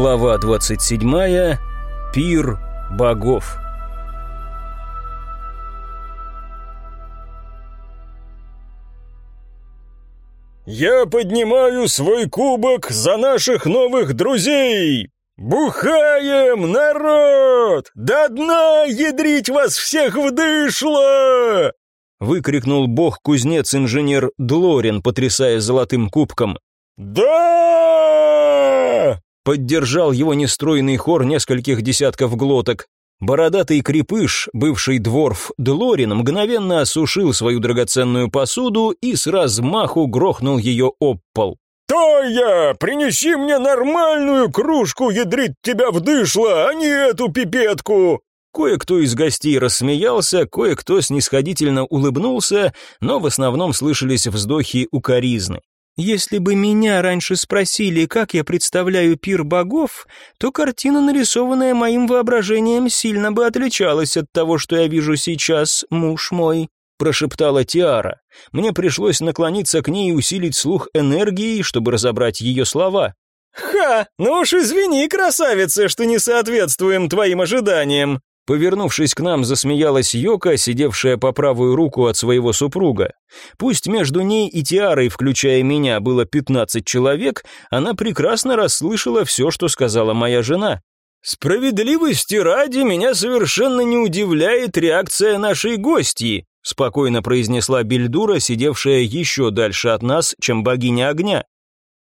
Глава 27. Пир богов. «Я поднимаю свой кубок за наших новых друзей! Бухаем, народ! До дна ядрить вас всех вдышло!» Выкрикнул бог-кузнец-инженер Длорин, потрясая золотым кубком. «Да!» Поддержал его нестройный хор нескольких десятков глоток. Бородатый крепыш, бывший дворф Делорин, мгновенно осушил свою драгоценную посуду и с размаху грохнул ее об пол. «Тоя, принеси мне нормальную кружку, ядрить тебя вдышло, а не эту пипетку!» Кое-кто из гостей рассмеялся, кое-кто снисходительно улыбнулся, но в основном слышались вздохи укоризны. Если бы меня раньше спросили, как я представляю пир богов, то картина, нарисованная моим воображением, сильно бы отличалась от того, что я вижу сейчас, муж мой», — прошептала Тиара. Мне пришлось наклониться к ней и усилить слух энергией, чтобы разобрать ее слова. «Ха! Ну уж извини, красавица, что не соответствуем твоим ожиданиям!» Повернувшись к нам, засмеялась Йока, сидевшая по правую руку от своего супруга. Пусть между ней и Тиарой, включая меня, было пятнадцать человек, она прекрасно расслышала все, что сказала моя жена. «Справедливости ради меня совершенно не удивляет реакция нашей гостьи», спокойно произнесла Бельдура, сидевшая еще дальше от нас, чем богиня огня.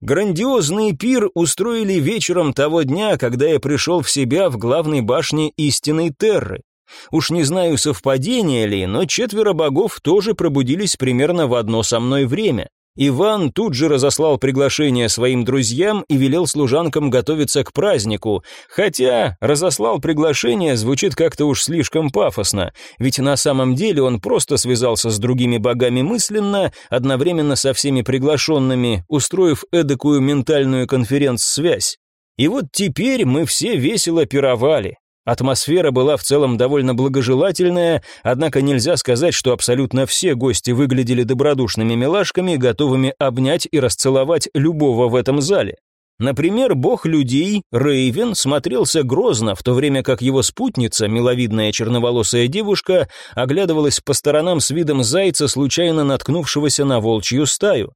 Грандиозный пир устроили вечером того дня, когда я пришел в себя в главной башне истинной Терры. Уж не знаю, совпадение ли, но четверо богов тоже пробудились примерно в одно со мной время. Иван тут же разослал приглашение своим друзьям и велел служанкам готовиться к празднику, хотя разослал приглашение звучит как-то уж слишком пафосно, ведь на самом деле он просто связался с другими богами мысленно, одновременно со всеми приглашенными, устроив эдакую ментальную конференц-связь. И вот теперь мы все весело пировали, Атмосфера была в целом довольно благожелательная, однако нельзя сказать, что абсолютно все гости выглядели добродушными милашками, готовыми обнять и расцеловать любого в этом зале. Например, бог людей, Рейвен, смотрелся грозно, в то время как его спутница, миловидная черноволосая девушка, оглядывалась по сторонам с видом зайца, случайно наткнувшегося на волчью стаю.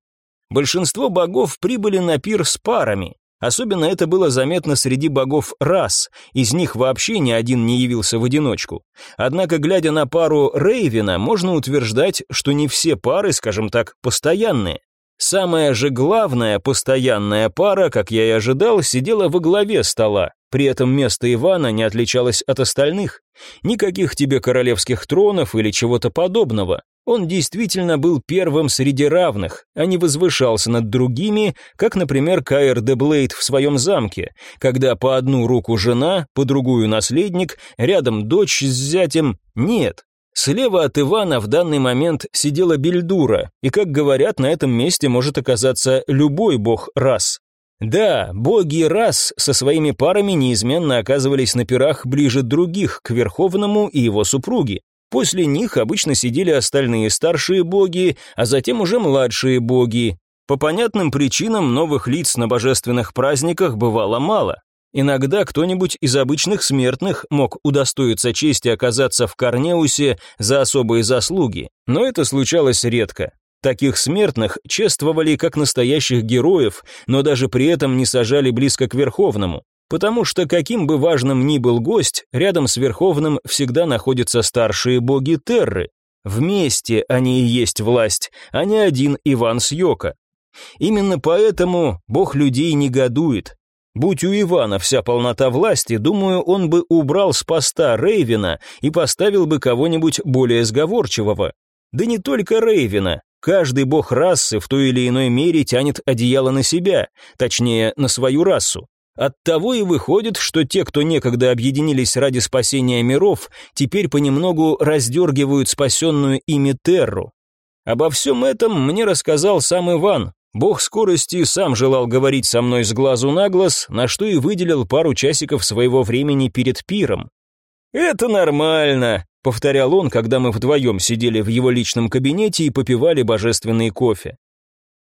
Большинство богов прибыли на пир с парами, Особенно это было заметно среди богов рас, из них вообще ни один не явился в одиночку. Однако, глядя на пару Рейвена, можно утверждать, что не все пары, скажем так, постоянные. Самая же главная постоянная пара, как я и ожидал, сидела во главе стола. При этом место Ивана не отличалось от остальных. Никаких тебе королевских тронов или чего-то подобного. Он действительно был первым среди равных, а не возвышался над другими, как, например, Каэр де Блейд в своем замке, когда по одну руку жена, по другую наследник, рядом дочь с зятем. Нет, Слева от Ивана в данный момент сидела Бельдура, и, как говорят, на этом месте может оказаться любой бог рас. Да, боги рас со своими парами неизменно оказывались на пирах ближе других к Верховному и его супруге. После них обычно сидели остальные старшие боги, а затем уже младшие боги. По понятным причинам новых лиц на божественных праздниках бывало мало. Иногда кто-нибудь из обычных смертных мог удостоиться чести оказаться в Корнеусе за особые заслуги, но это случалось редко. Таких смертных чествовали как настоящих героев, но даже при этом не сажали близко к Верховному. Потому что каким бы важным ни был гость, рядом с Верховным всегда находятся старшие боги Терры. Вместе они и есть власть, а не один Иван с Йока. Именно поэтому бог людей негодует. Будь у Ивана вся полнота власти, думаю, он бы убрал с поста Рейвена и поставил бы кого-нибудь более сговорчивого. Да не только Рейвена. Каждый бог расы в той или иной мере тянет одеяло на себя, точнее, на свою расу. Оттого и выходит, что те, кто некогда объединились ради спасения миров, теперь понемногу раздергивают спасенную ими Терру. Обо всем этом мне рассказал сам Иван. Бог скорости сам желал говорить со мной с глазу на глаз, на что и выделил пару часиков своего времени перед пиром. «Это нормально», — повторял он, когда мы вдвоем сидели в его личном кабинете и попивали божественный кофе.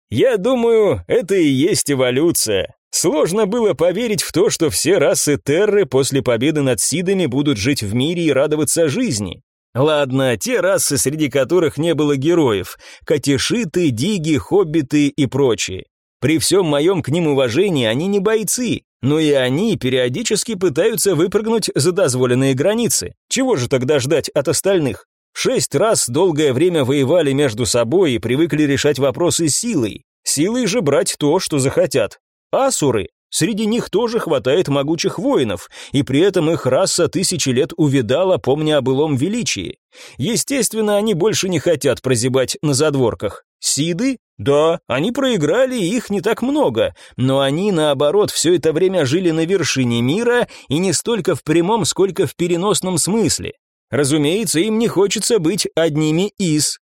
«Я думаю, это и есть эволюция. Сложно было поверить в то, что все расы Терры после победы над Сидами будут жить в мире и радоваться жизни. Ладно, те расы, среди которых не было героев, катишиты, диги, хоббиты и прочие. При всем моем к ним уважении они не бойцы, но и они периодически пытаются выпрыгнуть за дозволенные границы. Чего же тогда ждать от остальных? Шесть раз долгое время воевали между собой и привыкли решать вопросы силой. Силой же брать то, что захотят. Асуры. Среди них тоже хватает могучих воинов, и при этом их раса тысячи лет увидала, помня о былом величии. Естественно, они больше не хотят прозябать на задворках. Сиды? Да, они проиграли, их не так много, но они, наоборот, все это время жили на вершине мира, и не столько в прямом, сколько в переносном смысле. Разумеется, им не хочется быть одними из.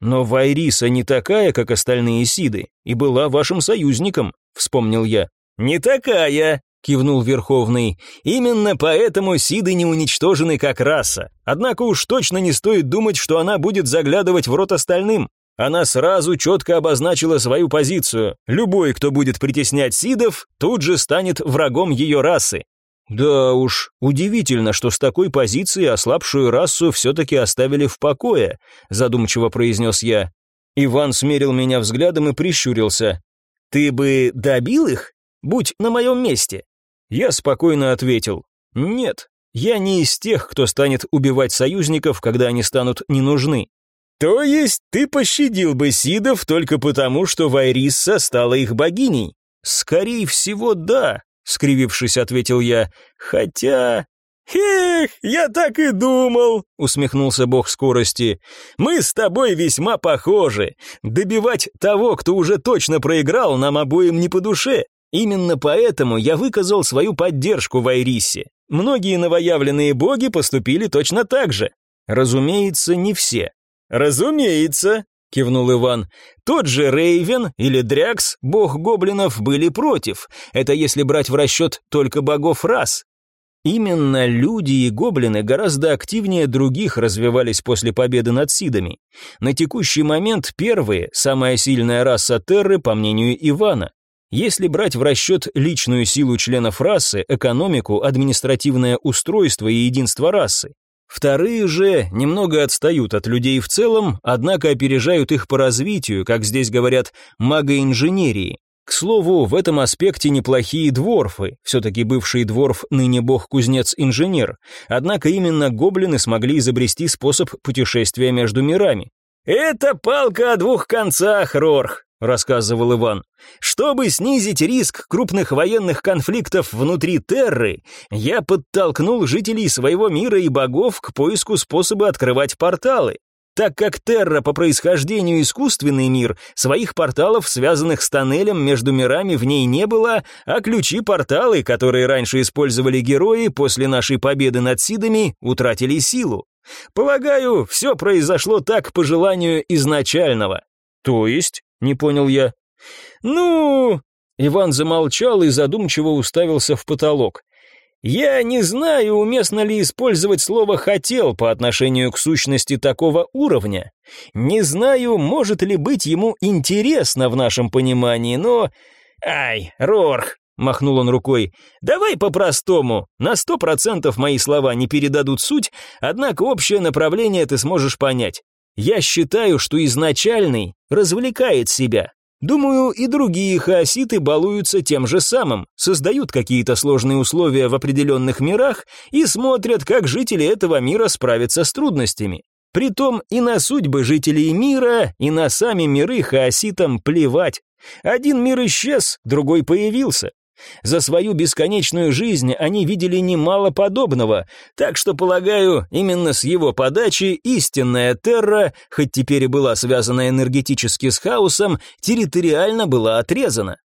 Но Вайриса не такая, как остальные Сиды, и была вашим союзником, вспомнил я. Не такая, кивнул Верховный. Именно поэтому Сиды не уничтожены как раса. Однако уж точно не стоит думать, что она будет заглядывать в рот остальным. Она сразу четко обозначила свою позицию. Любой, кто будет притеснять Сидов, тут же станет врагом ее расы. Да уж, удивительно, что с такой позиции ослабшую расу все-таки оставили в покое, задумчиво произнес я. Иван смерил меня взглядом и прищурился. Ты бы добил их? Будь на моем месте. Я спокойно ответил. Нет, я не из тех, кто станет убивать союзников, когда они станут не нужны. То есть ты пощадил бы Сидов только потому, что Вайрисса стала их богиней? Скорее всего, да, скривившись, ответил я. Хотя... «Эх, я так и думал», — усмехнулся бог скорости. «Мы с тобой весьма похожи. Добивать того, кто уже точно проиграл, нам обоим не по душе. Именно поэтому я выказал свою поддержку в Айрисе. Многие новоявленные боги поступили точно так же. Разумеется, не все. Разумеется, кивнул Иван. Тот же Рейвен или Дрякс, бог гоблинов, были против. Это если брать в расчет только богов рас. Именно люди и гоблины гораздо активнее других развивались после победы над Сидами. На текущий момент первые, самая сильная раса Терры, по мнению Ивана. Если брать в расчет личную силу членов расы, экономику, административное устройство и единство расы, Вторые же немного отстают от людей в целом, однако опережают их по развитию, как здесь говорят, магоинженерии. К слову, в этом аспекте неплохие дворфы, все-таки бывший дворф, ныне бог-кузнец-инженер, однако именно гоблины смогли изобрести способ путешествия между мирами. «Это палка о двух концах, Рорх», — рассказывал Иван. «Чтобы снизить риск крупных военных конфликтов внутри Терры, я подтолкнул жителей своего мира и богов к поиску способа открывать порталы. Так как Терра по происхождению искусственный мир, своих порталов, связанных с тоннелем между мирами, в ней не было, а ключи-порталы, которые раньше использовали герои, после нашей победы над Сидами, утратили силу. Полагаю, все произошло так по желанию изначального. То есть, не понял я. Ну, Иван замолчал и задумчиво уставился в потолок. Я не знаю, уместно ли использовать слово «хотел» по отношению к сущности такого уровня. Не знаю, может ли быть ему интересно в нашем понимании, но... Ай, Рорх, махнул он рукой. Давай по-простому. На сто процентов мои слова не передадут суть, однако общее направление ты сможешь понять. Я считаю, что изначальный развлекает себя. Думаю, и другие хаоситы балуются тем же самым, создают какие-то сложные условия в определенных мирах и смотрят, как жители этого мира справятся с трудностями. Притом и на судьбы жителей мира, и на сами миры хаоситам плевать. Один мир исчез, другой появился. За свою бесконечную жизнь они видели немало подобного, так что, полагаю, именно с его подачи истинная Терра, хоть теперь и была связана энергетически с хаосом, территориально была отрезана.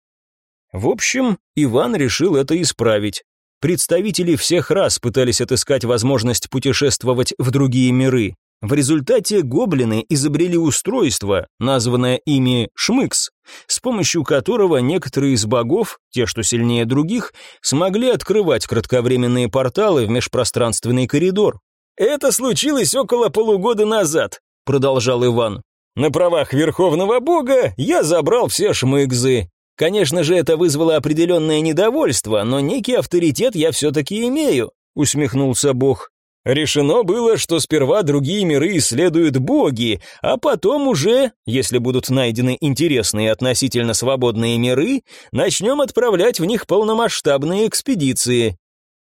В общем, Иван решил это исправить. Представители всех рас пытались отыскать возможность путешествовать в другие миры, в результате гоблины изобрели устройство, названное ими Шмыкс, с помощью которого некоторые из богов, те, что сильнее других, смогли открывать кратковременные порталы в межпространственный коридор. «Это случилось около полугода назад», — продолжал Иван. «На правах Верховного Бога я забрал все Шмыкзы. Конечно же, это вызвало определенное недовольство, но некий авторитет я все-таки имею», — усмехнулся Бог. Решено было, что сперва другие миры исследуют боги, а потом уже, если будут найдены интересные относительно свободные миры, начнем отправлять в них полномасштабные экспедиции.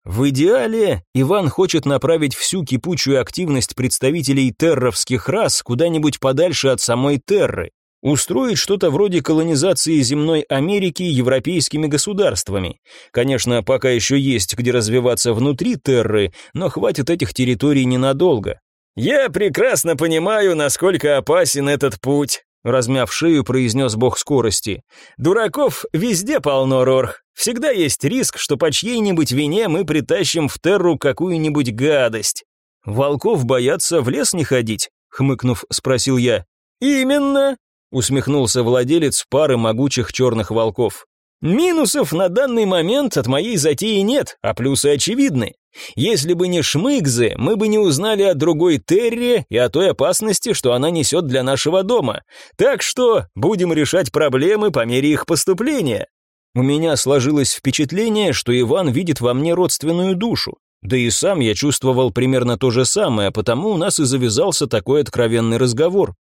В идеале Иван хочет направить всю кипучую активность представителей терровских рас куда-нибудь подальше от самой Терры, устроить что-то вроде колонизации земной Америки европейскими государствами. Конечно, пока еще есть где развиваться внутри Терры, но хватит этих территорий ненадолго. «Я прекрасно понимаю, насколько опасен этот путь», размяв шею, произнес бог скорости. «Дураков везде полно, Рорх. Всегда есть риск, что по чьей-нибудь вине мы притащим в Терру какую-нибудь гадость. Волков боятся в лес не ходить?» хмыкнув, спросил я. «Именно усмехнулся владелец пары могучих черных волков. Минусов на данный момент от моей затеи нет, а плюсы очевидны. Если бы не шмыгзы, мы бы не узнали о другой Терре и о той опасности, что она несет для нашего дома. Так что будем решать проблемы по мере их поступления. У меня сложилось впечатление, что Иван видит во мне родственную душу. Да и сам я чувствовал примерно то же самое, потому у нас и завязался такой откровенный разговор.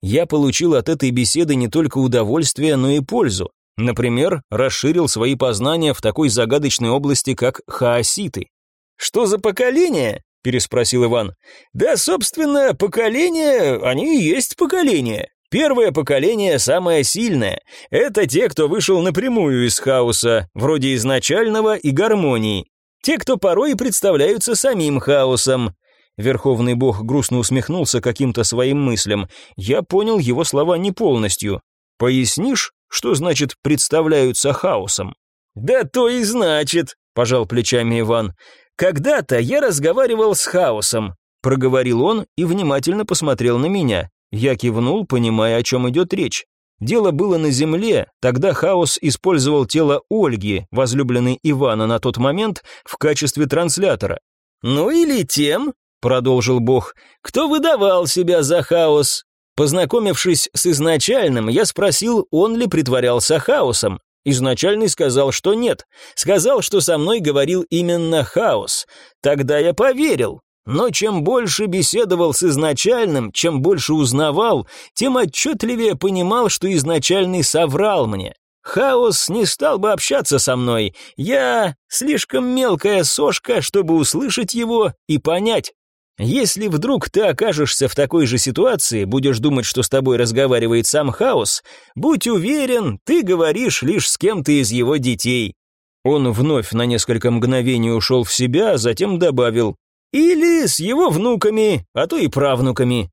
Я получил от этой беседы не только удовольствие, но и пользу. Например, расширил свои познания в такой загадочной области, как хаоситы. «Что за поколение?» – переспросил Иван. «Да, собственно, поколение, они и есть поколение. Первое поколение самое сильное. Это те, кто вышел напрямую из хаоса, вроде изначального и гармонии. Те, кто порой представляются самим хаосом. Верховный бог грустно усмехнулся каким-то своим мыслям. Я понял его слова не полностью. Пояснишь, что значит представляются хаосом? Да то и значит, пожал плечами Иван. Когда-то я разговаривал с хаосом, проговорил он и внимательно посмотрел на меня. Я кивнул, понимая, о чем идет речь. Дело было на земле, тогда хаос использовал тело Ольги, возлюбленной Ивана на тот момент, в качестве транслятора. Ну или тем, продолжил Бог, кто выдавал себя за хаос. Познакомившись с изначальным, я спросил, он ли притворялся хаосом. Изначальный сказал, что нет. Сказал, что со мной говорил именно хаос. Тогда я поверил. Но чем больше беседовал с изначальным, чем больше узнавал, тем отчетливее понимал, что изначальный соврал мне. Хаос не стал бы общаться со мной. Я слишком мелкая сошка, чтобы услышать его и понять. Если вдруг ты окажешься в такой же ситуации, будешь думать, что с тобой разговаривает сам хаос, будь уверен, ты говоришь лишь с кем-то из его детей. Он вновь на несколько мгновений ушел в себя, а затем добавил «Или с его внуками, а то и правнуками».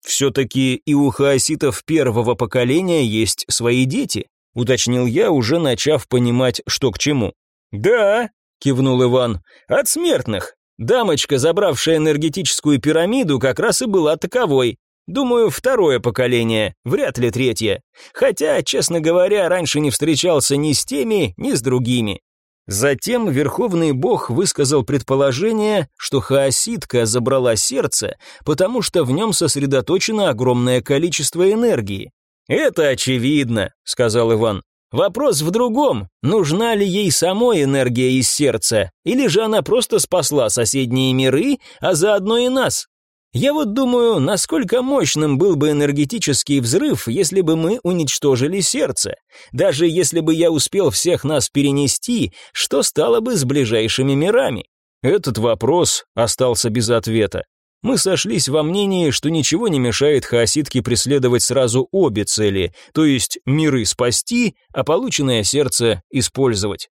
«Все-таки и у хаоситов первого поколения есть свои дети», уточнил я, уже начав понимать, что к чему. «Да», — кивнул Иван, — «от смертных. Дамочка, забравшая энергетическую пирамиду, как раз и была таковой. Думаю, второе поколение, вряд ли третье. Хотя, честно говоря, раньше не встречался ни с теми, ни с другими. Затем Верховный Бог высказал предположение, что хаоситка забрала сердце, потому что в нем сосредоточено огромное количество энергии. «Это очевидно», — сказал Иван. Вопрос в другом, нужна ли ей самой энергия из сердца, или же она просто спасла соседние миры, а заодно и нас. Я вот думаю, насколько мощным был бы энергетический взрыв, если бы мы уничтожили сердце. Даже если бы я успел всех нас перенести, что стало бы с ближайшими мирами? Этот вопрос остался без ответа. Мы сошлись во мнении, что ничего не мешает хаоситке преследовать сразу обе цели, то есть миры спасти, а полученное сердце использовать.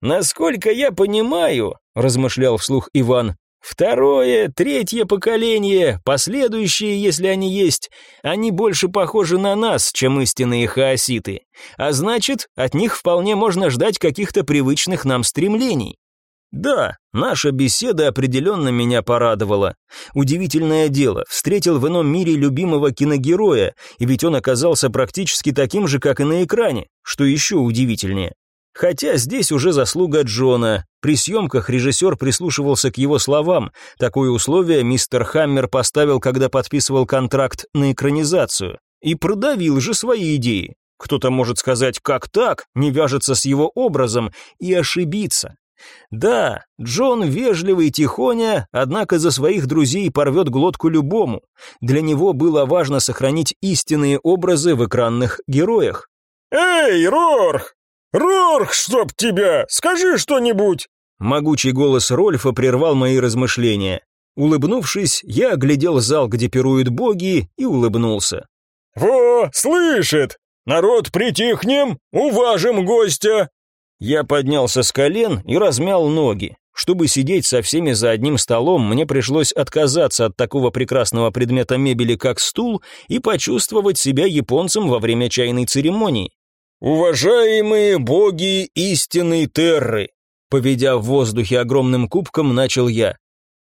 «Насколько я понимаю», — размышлял вслух Иван, «второе, третье поколение, последующие, если они есть, они больше похожи на нас, чем истинные хаоситы, а значит, от них вполне можно ждать каких-то привычных нам стремлений. Да, наша беседа определенно меня порадовала. Удивительное дело, встретил в ином мире любимого киногероя, и ведь он оказался практически таким же, как и на экране, что еще удивительнее. Хотя здесь уже заслуга Джона. При съемках режиссер прислушивался к его словам. Такое условие мистер Хаммер поставил, когда подписывал контракт на экранизацию. И продавил же свои идеи. Кто-то может сказать, как так, не вяжется с его образом, и ошибиться. Да, Джон вежливый тихоня, однако за своих друзей порвет глотку любому. Для него было важно сохранить истинные образы в экранных героях. «Эй, Рорх! Рорх, чтоб тебя! Скажи что-нибудь!» Могучий голос Рольфа прервал мои размышления. Улыбнувшись, я оглядел зал, где пируют боги, и улыбнулся. «Во, слышит! Народ, притихнем, уважим гостя!» Я поднялся с колен и размял ноги. Чтобы сидеть со всеми за одним столом, мне пришлось отказаться от такого прекрасного предмета мебели, как стул, и почувствовать себя японцем во время чайной церемонии. «Уважаемые боги истинной Терры!» Поведя в воздухе огромным кубком, начал я.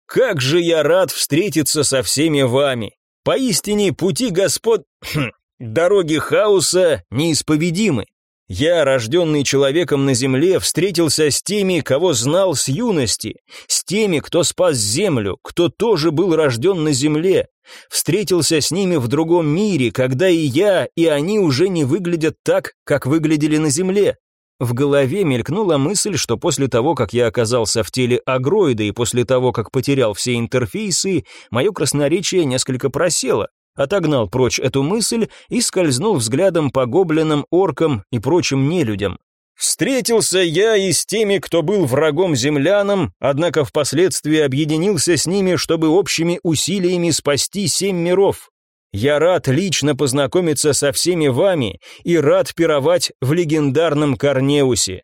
«Как же я рад встретиться со всеми вами! Поистине пути господ... дороги хаоса неисповедимы. Я, рожденный человеком на земле, встретился с теми, кого знал с юности, с теми, кто спас землю, кто тоже был рожден на земле. Встретился с ними в другом мире, когда и я, и они уже не выглядят так, как выглядели на земле. В голове мелькнула мысль, что после того, как я оказался в теле агроида и после того, как потерял все интерфейсы, мое красноречие несколько просело отогнал прочь эту мысль и скользнул взглядом по гоблинам, оркам и прочим нелюдям. Встретился я и с теми, кто был врагом землянам, однако впоследствии объединился с ними, чтобы общими усилиями спасти семь миров. Я рад лично познакомиться со всеми вами и рад пировать в легендарном Корнеусе.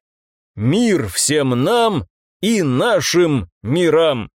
Мир всем нам и нашим мирам.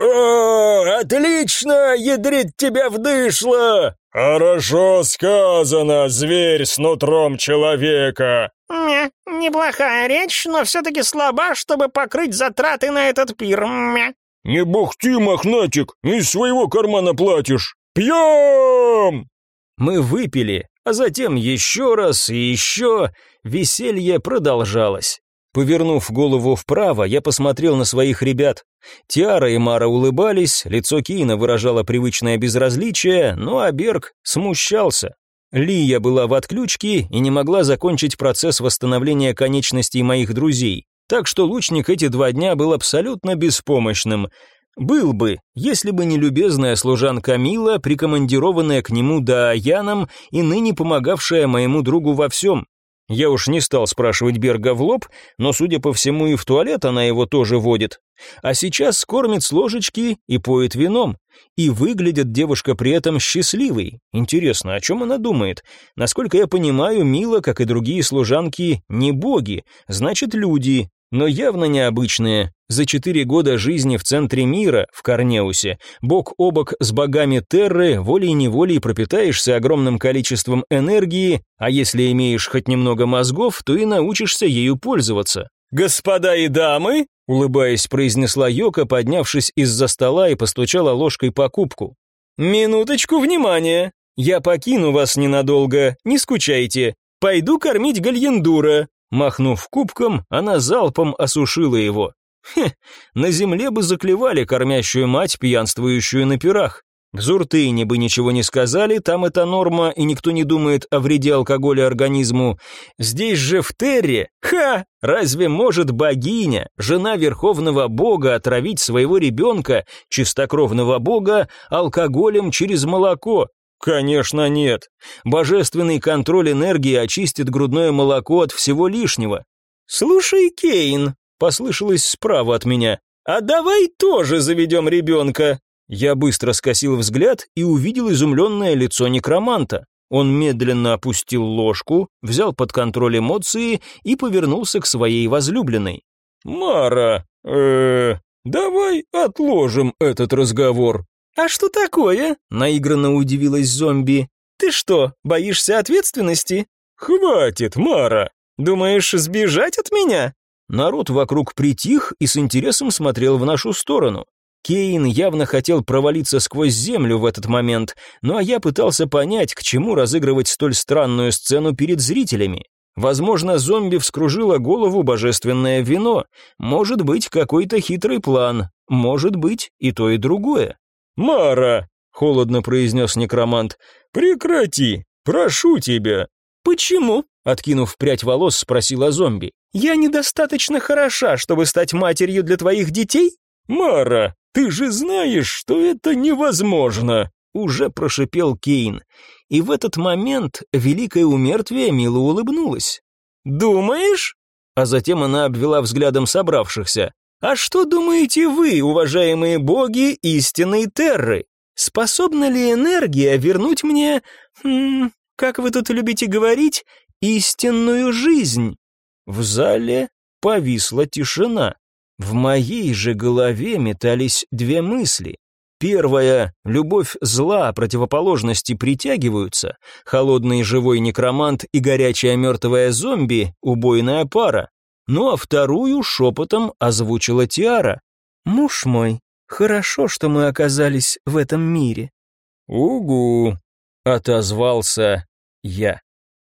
«О, отлично! Ядрит тебя вдышло!» «Хорошо сказано, зверь с нутром человека!» «Мя, неплохая речь, но все-таки слаба, чтобы покрыть затраты на этот пир, мя!» «Не бухти, мохнатик, из своего кармана платишь! Пьем!» Мы выпили, а затем еще раз и еще. Веселье продолжалось. Повернув голову вправо, я посмотрел на своих ребят. Тиара и Мара улыбались, лицо Кейна выражало привычное безразличие, но Аберг смущался. Лия была в отключке и не могла закончить процесс восстановления конечностей моих друзей, так что лучник эти два дня был абсолютно беспомощным. Был бы, если бы не любезная служанка Мила, прикомандированная к нему Даяном и ныне помогавшая моему другу во всем. Я уж не стал спрашивать Берга в лоб, но, судя по всему, и в туалет она его тоже водит. А сейчас кормит с ложечки и поет вином. И выглядит девушка при этом счастливой. Интересно, о чем она думает? Насколько я понимаю, Мила, как и другие служанки, не боги, значит люди, но явно необычные. За четыре года жизни в центре мира, в Корнеусе, бок о бок с богами Терры, волей-неволей пропитаешься огромным количеством энергии, а если имеешь хоть немного мозгов, то и научишься ею пользоваться. «Господа и дамы!» — улыбаясь, произнесла Йока, поднявшись из-за стола и постучала ложкой по кубку. «Минуточку внимания! Я покину вас ненадолго, не скучайте. Пойду кормить гальендура. Махнув кубком, она залпом осушила его. Хе, на земле бы заклевали кормящую мать, пьянствующую на пирах. В Зуртыне бы ничего не сказали, там это норма, и никто не думает о вреде алкоголя организму. Здесь же в Терре, ха, разве может богиня, жена верховного бога, отравить своего ребенка, чистокровного бога, алкоголем через молоко? Конечно, нет. Божественный контроль энергии очистит грудное молоко от всего лишнего. Слушай, Кейн, послышалось справа от меня. А давай тоже заведем ребенка. Я быстро скосил взгляд и увидел изумленное лицо некроманта. Он медленно опустил ложку, взял под контроль эмоции и повернулся к своей возлюбленной. «Мара, э, давай отложим этот разговор. «А что такое?» — наигранно удивилась зомби. «Ты что, боишься ответственности?» «Хватит, Мара! Думаешь, сбежать от меня?» Народ вокруг притих и с интересом смотрел в нашу сторону. Кейн явно хотел провалиться сквозь землю в этот момент, ну а я пытался понять, к чему разыгрывать столь странную сцену перед зрителями. Возможно, зомби вскружило голову божественное вино, может быть, какой-то хитрый план, может быть, и то, и другое. «Мара!» — холодно произнес некромант. «Прекрати! Прошу тебя!» «Почему?» — откинув прядь волос, спросила зомби. «Я недостаточно хороша, чтобы стать матерью для твоих детей?» «Мара, ты же знаешь, что это невозможно!» Уже прошипел Кейн. И в этот момент великое умертвие мило улыбнулась. «Думаешь?» А затем она обвела взглядом собравшихся. «А что думаете вы, уважаемые боги истинной Терры? Способна ли энергия вернуть мне, хм, как вы тут любите говорить, истинную жизнь?» В зале повисла тишина. В моей же голове метались две мысли. Первая — любовь зла, противоположности притягиваются. Холодный живой некромант и горячая мертвая зомби — убойная пара. Ну а вторую шепотом озвучила Тиара. «Муж мой, хорошо, что мы оказались в этом мире». «Угу», — отозвался я.